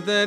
the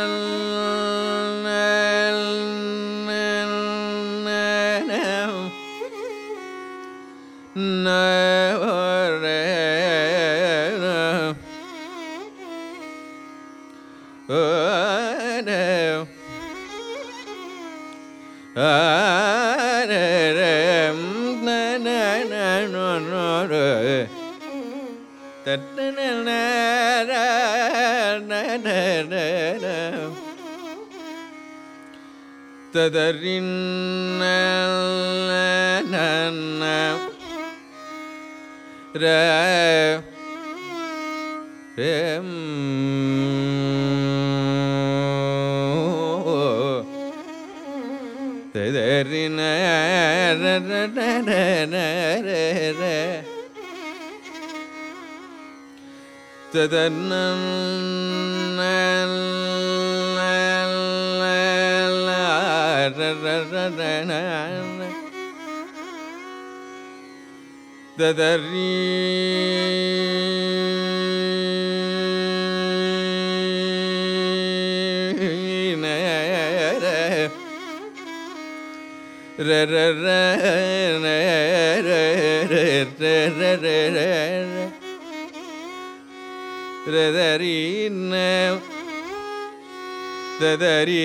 Um... ததறின் ரேம் ததறின ததன்ன ததறி ததறி ததறி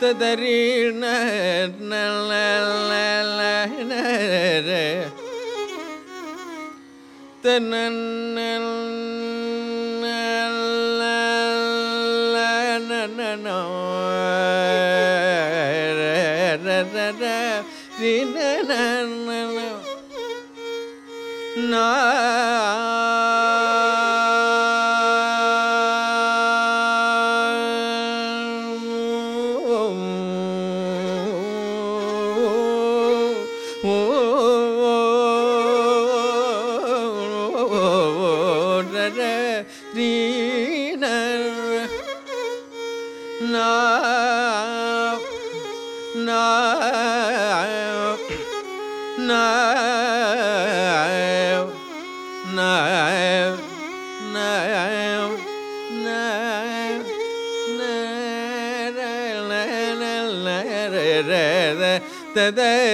ததரீண தன்னல்ல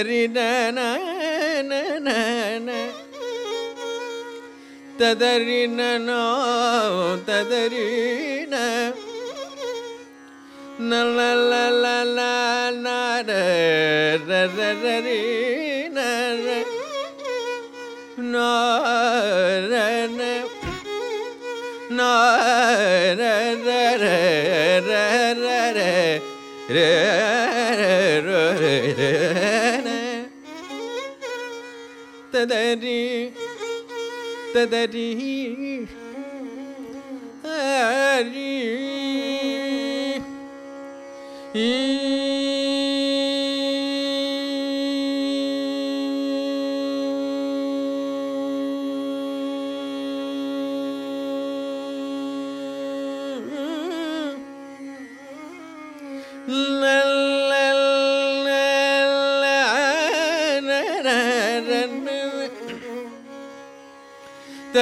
ಹರಿ ತದರಿ ನೋ ತದರಿ ನರಿ ನರ ನಾರನ ನಾರ ರ ರ ರ ರ ರ തദരി തദരി ഹരി ഈ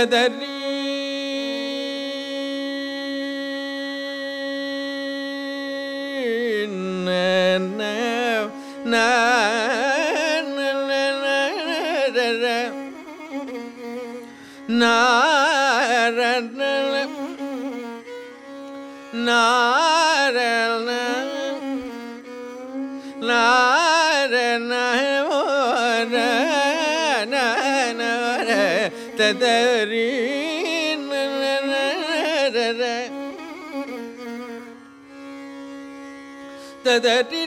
கதறி நாரண நா கதறி ததறி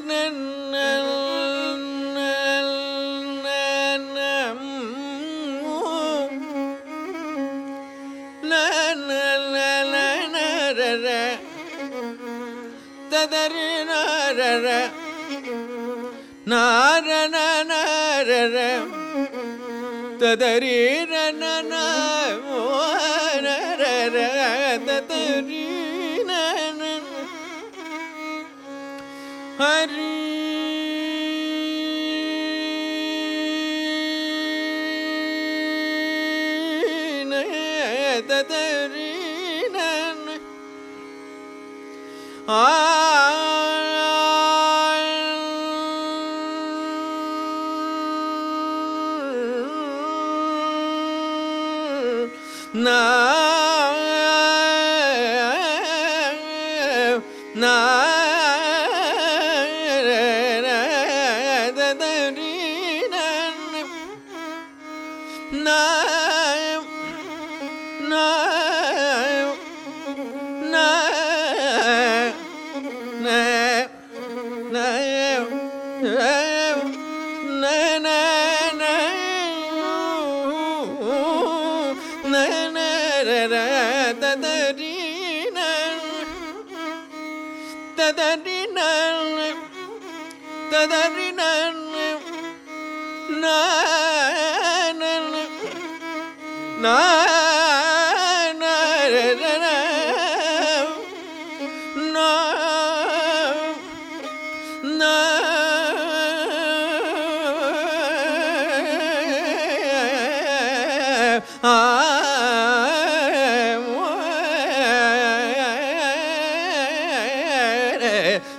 ததறி நார நார நார ததரி ததரி ஹரி ததரி ஆ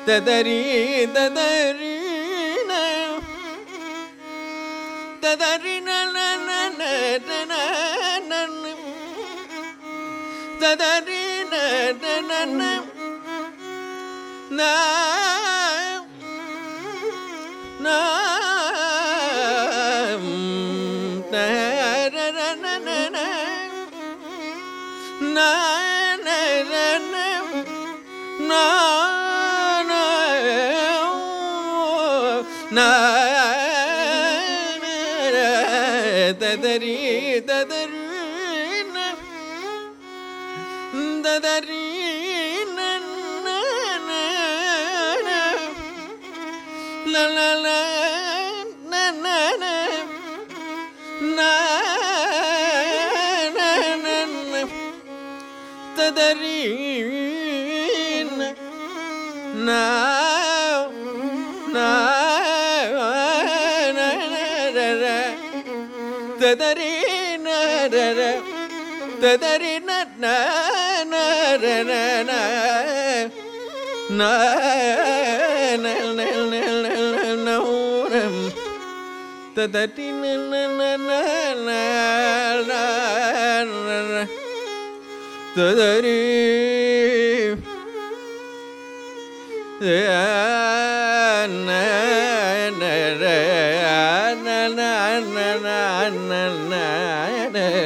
തദരീ തദരീണ തദരീണ തദരീണ നാ നാ na ததரீததரீன ததரீன லல ததரீன நா ததறி நூரம் ததறி ததறி na na na na na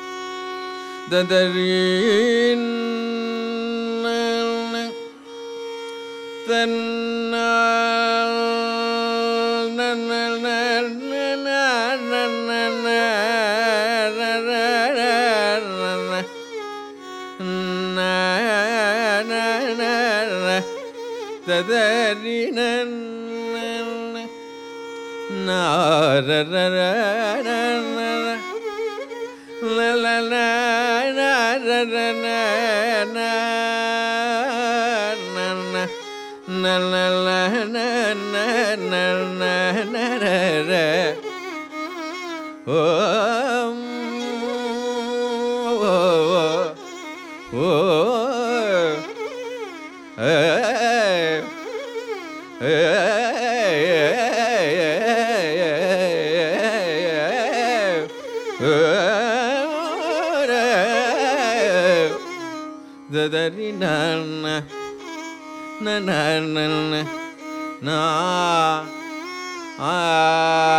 ததறின் தன்னால் ததறினன் நாரரன Oh na na na na na. Ah. Ah.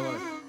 Hasta luego.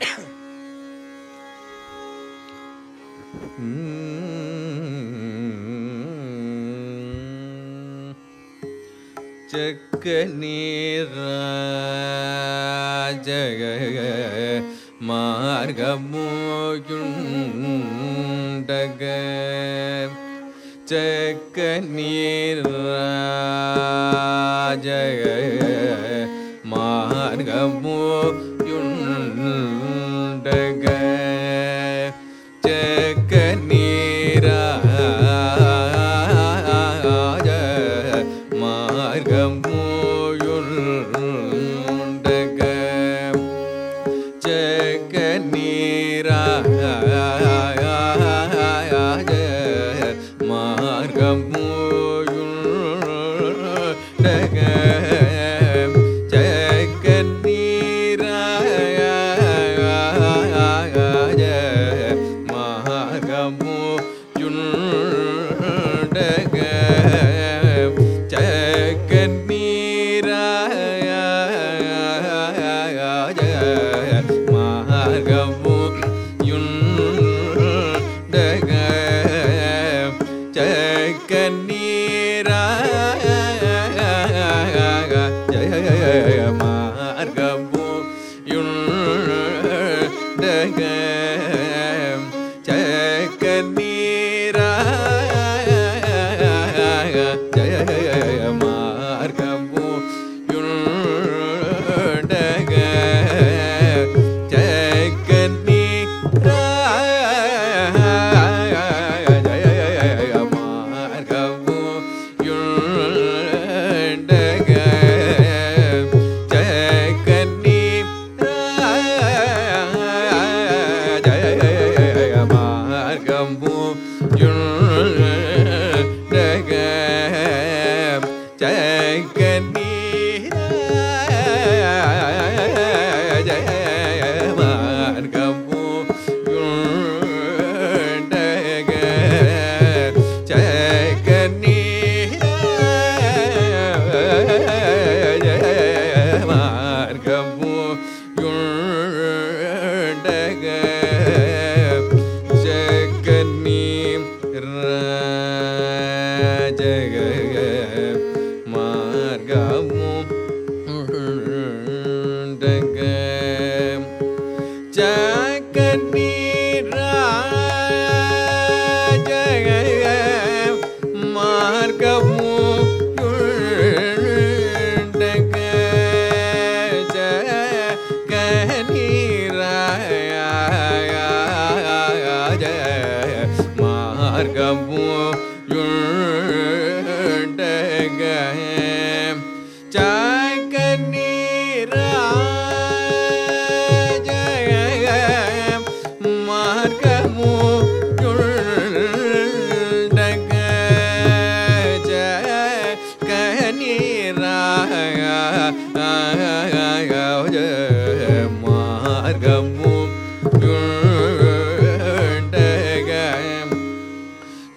Hmm. चकनीराजग मार्गमोयुण्डग चकनीराजग Margam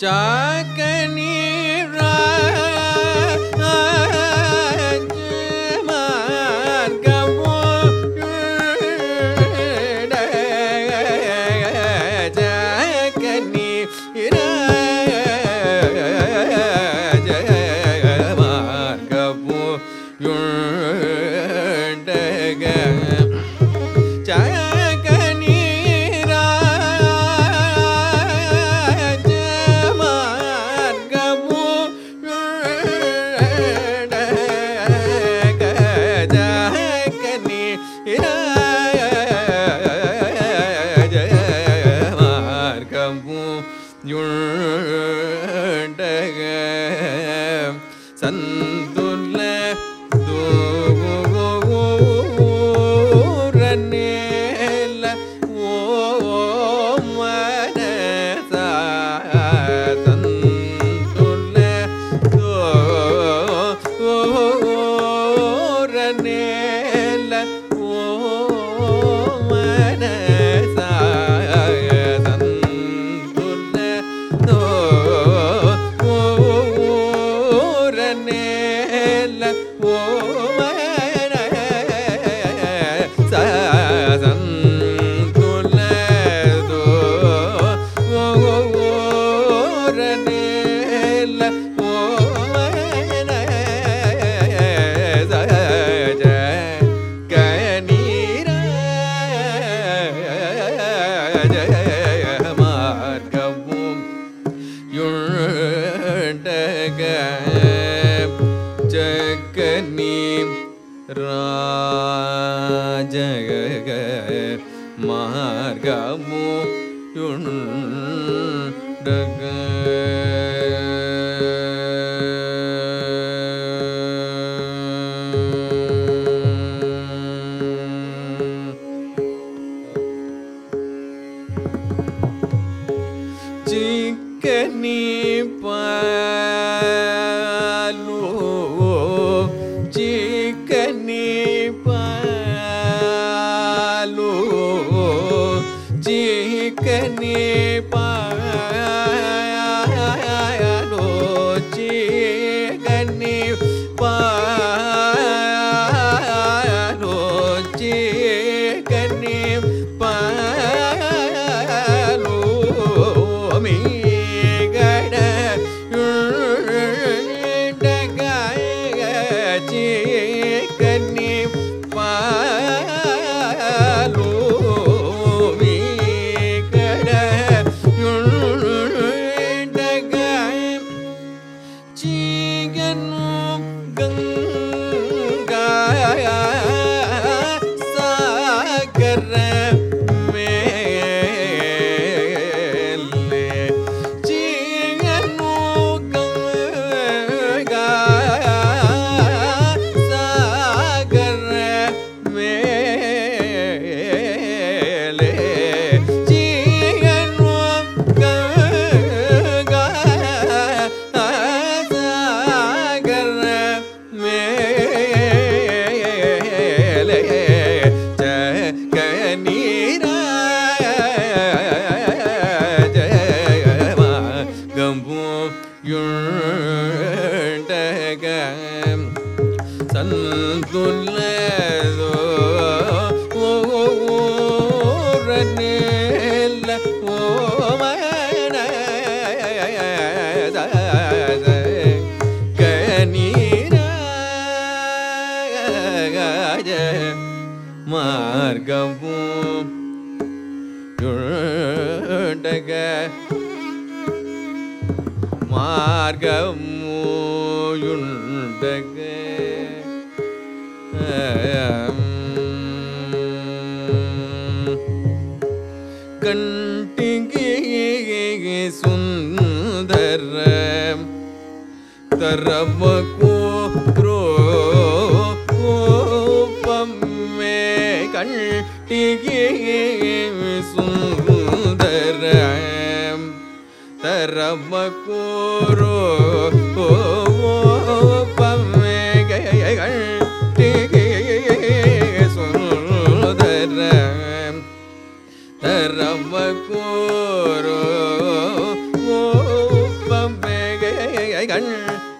ಚಾಕನಿ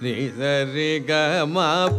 मा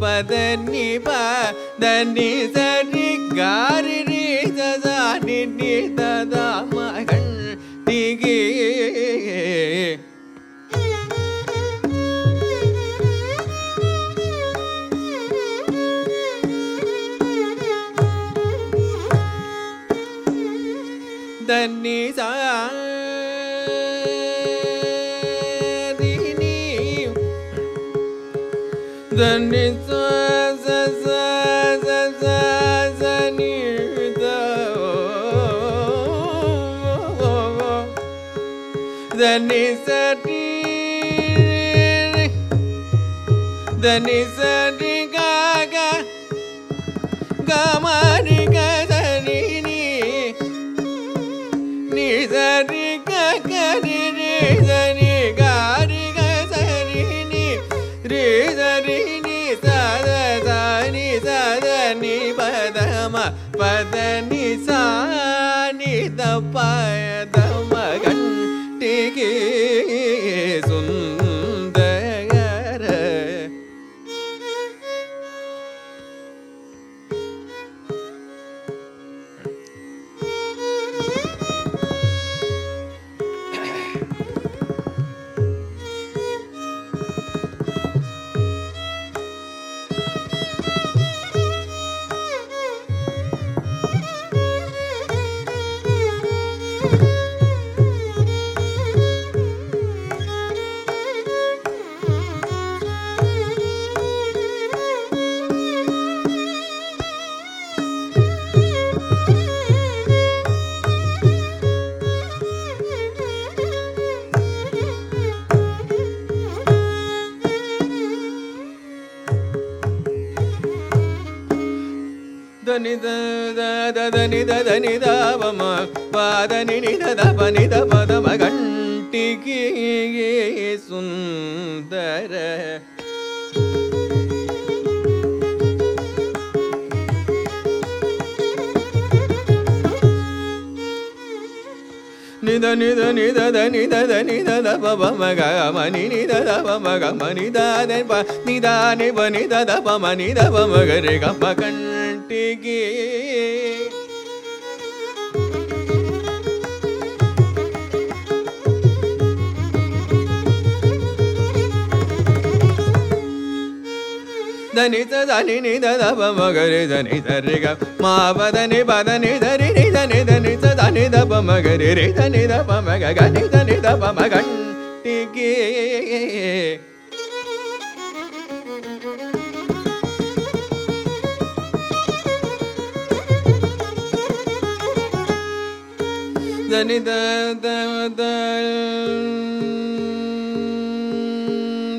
धने स ని ద ద ని ద ప మ పద ని ని ద ద ప ని ద ప ద మ గంటికి సుందర నిద నిద నిద ద నిద ద నిద ద ప ప మ గ మ ని ని ద ద ప మ గ మ ని ద ద ప ని ద ని ప ని ద ద ప మ ని ద ప మ గ రి గ ప కంటికి దని ద దని ని ద ద ప మ గ రి ద ని ద రి గ మా ప ద ని ప ద ని ద రి ని ద ని ద ని ద ద ని ద ప మ గ రి రి ద ని ద ప మ గ గ ని ద ని ద ప మ గంటికి దని the the the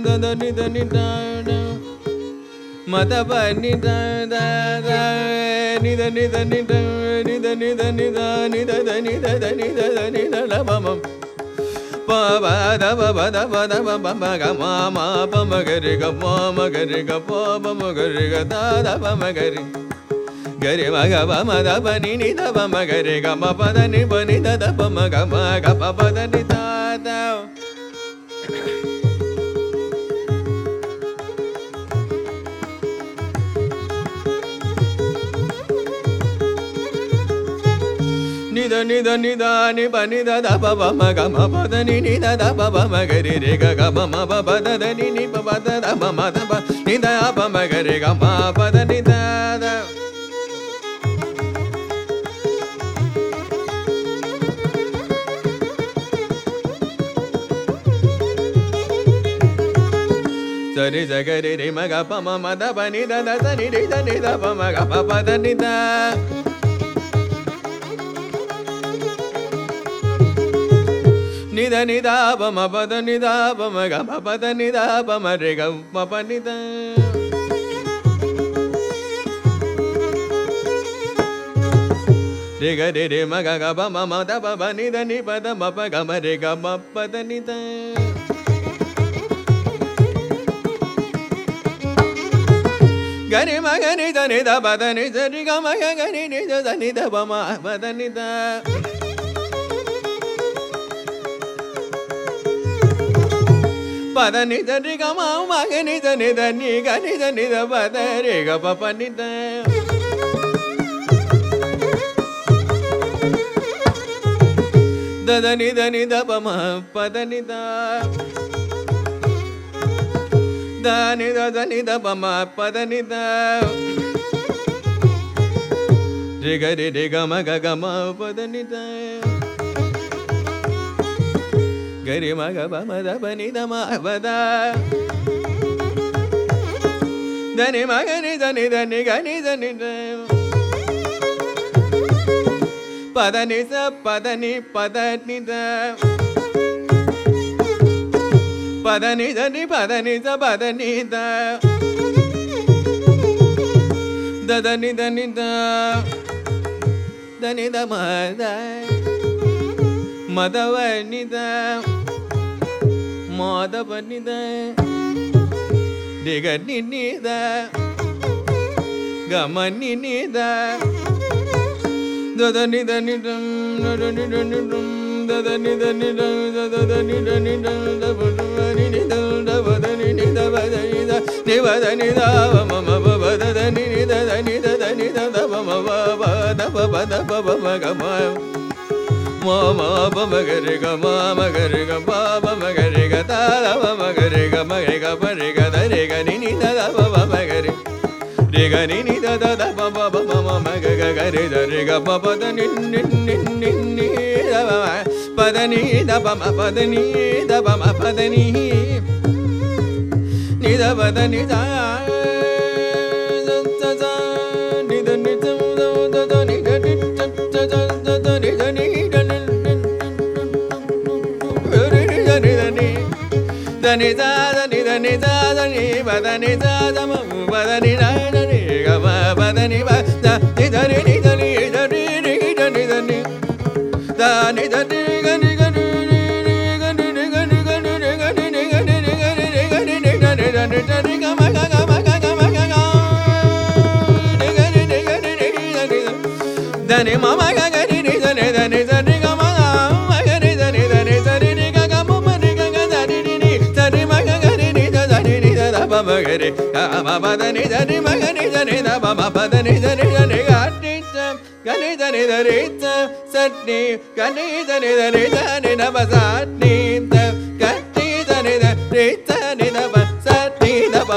the the ని ద ని ద ద మద ప ని ద ద ద ని ద ని ద ని ద ని ద ని ద ని ద ని ద ద ని ద ద ని ద ద ని ద ల ప మ ప ప ద ప ప ద ప ద ప ನಿದ ನಿದ ನಿದ ನಿ ಬ ನಿದ ದ ಬ ಬ ಮ ಗ ಮ ಪ ದ ನಿ ನಿ ದ ದ ಬ ಬ ಮ ಗ ರಿ ರೆ ಗ ಗ ಮ ಮ ಬ ಬ ದ ದ ನಿ ನಿ ಬ ಬ ದ ದ ಮ ಮ ದ ಬ ನಿ ದ ಬ ಮ ಗ ರೆ ಗ ಮ ಪ ದ ನಿ ದ ದ ಸರಿ ಜಗರಿ ರಿ ಮಗ ಪ ಮ ಮ ದ ಬ ನಿ ದ ದ ಸ ನಿ ರಿ ದ ನಿ ದ ಪ ಮ ಗ ಪ ಪ ದ ನಿ ದ ನಿಧ ನಿಧ ಬಮ ಪದ ನಿಧ ಬಮ ಗಮ ಪದ ನಿಧ ಬಮ ರೆ ಗೌ ಮಪ ನಿಧ ರೆ ಗ ರೆ ರೆ ಮ ಗ ಗ ಬ ಮ ಮ ದ ಬ ಬ ನಿ ದ ನಿ ಪ ದ ಮ ಪ ಗ ಮ ರೆ ಗ ಮ ಪ ದ ನಿ ದ ಗರಿ ಮ ಗ ನಿ ದ ನಿ ದ ಬ ದ ನಿ ದ ರಿ ಗ ಮ ಗ ಗ ನಿ ನಿ ದ ನಿ ದ ಬ ಮ ಬ ದ ನಿ ದ ని ద ని ద ప ద ని ద రి గ మ గ గ ని ని ద ద ని ద ప మ ప ద ని ద పద నిద రి గ మ మ గ ని ద ని ద ని గ ని ద ని ద ప ద రి గ ప ప ని ద ద ద ని ద ని ద ప మ ప ద ని ద ద ని ద ద ని ద ప మ ప ద ని ద రి గ రి రి గ మ గ గ మ ప ద ని ద గరి మగ బమ దబ ని దమ బద దని మగ ని దని దని గని దని పద ని స పద ని పద ని ద పద ని దని పద ని மதவனித மாதவனித நிகநித கமநித ததனித நிடம் நிடம் ததனித நிடம் ததனித நிடம் தபதனி நிதல் தபதனி நிதபதனித நிவதனிதாவ மம பபததனி நிததனிததனித தபம பபத பபத பபம கம ma ba ma ga re ga ma ma ga re ga ba ba ma ga re ga ta la ba ma ga re ga ma ga ga ba re ga da re ga ni ni da da ba ba ma ga ga ni ni da da da ba ba ba ma ma ga ga ga da ga ba ba da ni ni ni ni ni da ba ma da ni da ba ma da ni da ba ma da ni ni da ba da ni da దని దని దని దని బదని మ బదని దని గ మ బదని బ மகரி. மபத நித நி மக நித நித மபத நித நித நிகாட்டிச்ச கணித நித ரீச்ச சட்னி. கணித நித நித நினப சாட்னீந்த கட்டித நித ரீச்ச சட்னி தப